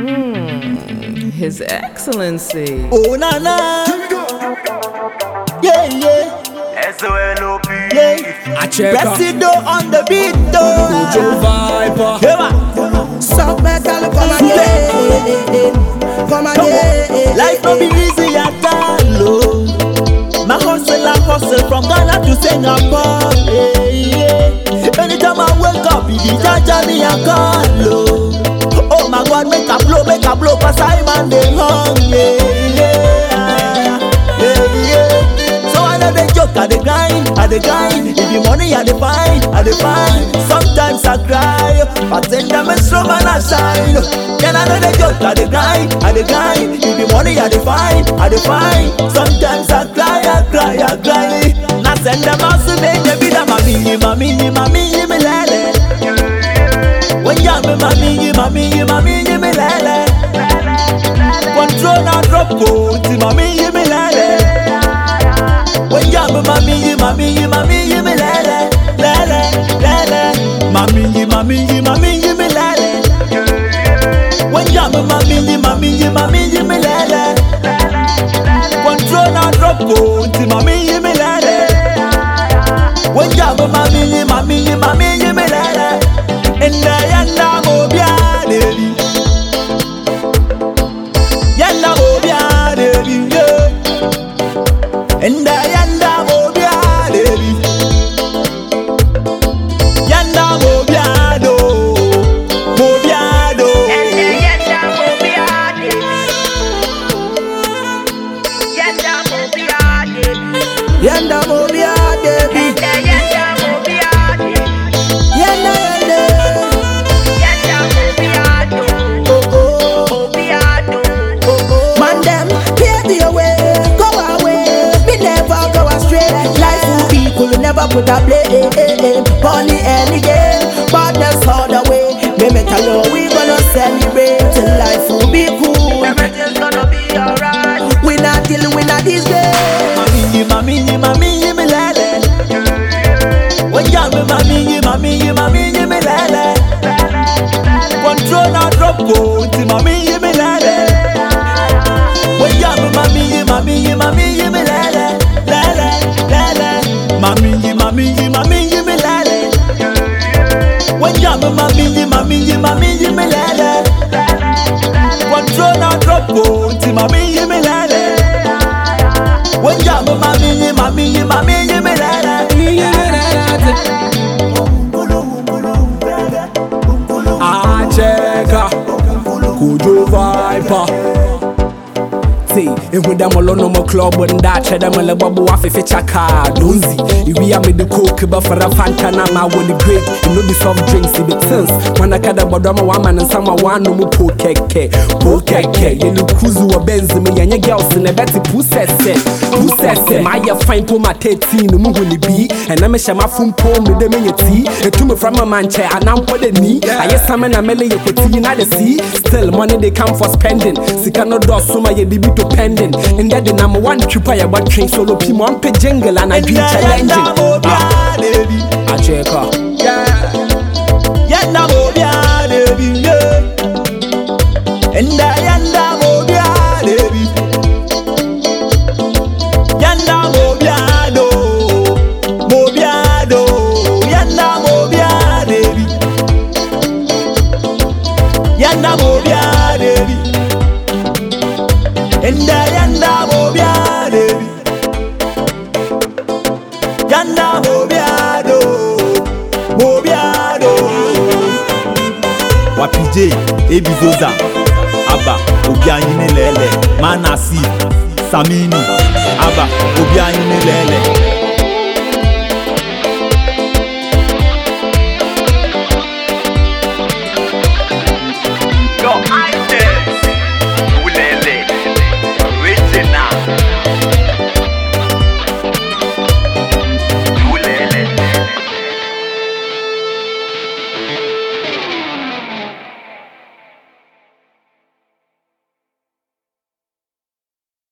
Mm. His Excellency. Oh na na. Yeah yeah S-O-L-O-P yeah. Acheka Presido on the beat Joe though. Viper Yeah, Some metal come again, come again. Life no be easy at all. oh. My hustle and hustle from Ghana to Singapore. Yeah, yeah. Anytime I wake up, it be Jaja me a call. A blow, make a blow, cause I'm on the hung. Yeah, yeah, yeah, yeah. So I know they joke, I dey grind, I dey grind. If the money I dey find, I dey find. Sometimes I cry, but then them and I shine. Then I know they joke, I dey grind, I dey grind. If the money I dey find, I dey find. Sometimes I cry, I cry, I cry. Mommy, mommy, mommy, Yanda mobia debi, yanda yanda. Oh oh, oh oh. Man them pave the way, go away. Me never go astray. Life will cool, never put a blame. Only any game, badness all the way. Me me tell you we gonna celebrate. Life will be cool. Me mami mami mami me lele Control and drop code mami me lele Oya me mami mami mami me lele lele lele Mami mami mami me lele Oya me mami mami mami me lele Control and drop code mami me lele When you me mommy, mommy, mommy, Kojo party ehu dɛ mo lono mo club ndakyɛ dɛ mo lebɔbo afefe kyaka donzi ewia mede coke bɛfra fanta na ma wɔ ne grape ɛno bi soft drinks bi tins wanaka dɛ bɔdɔma wama ne nsam a woano mo po kɛkɛ po kɛkɛ yɛne kuzu wɔ benz mu yɛnyɛ girls ne bɛte pu sɛsɛ pu sɛsɛ maayɛ fine po ma 13 muhu ne bi ɛna mehyɛ mafom po mede mɛyɛ tii ɛtumi fra ma mankyɛ anampɔ dɛ ni ayɛ same na mɛle yɛ kɔtii na de sii still money dey come for spending. Sika no dɔɔso ma yɛde bi to and that the number one tripa but train solo pi mo ampe jingle and i dream challenging. ah. baby. acheka Yanda mobia, baby, yeah. And wapj ebizoza aba obi anyị niile ele manasi samini aba obi anyị niile ele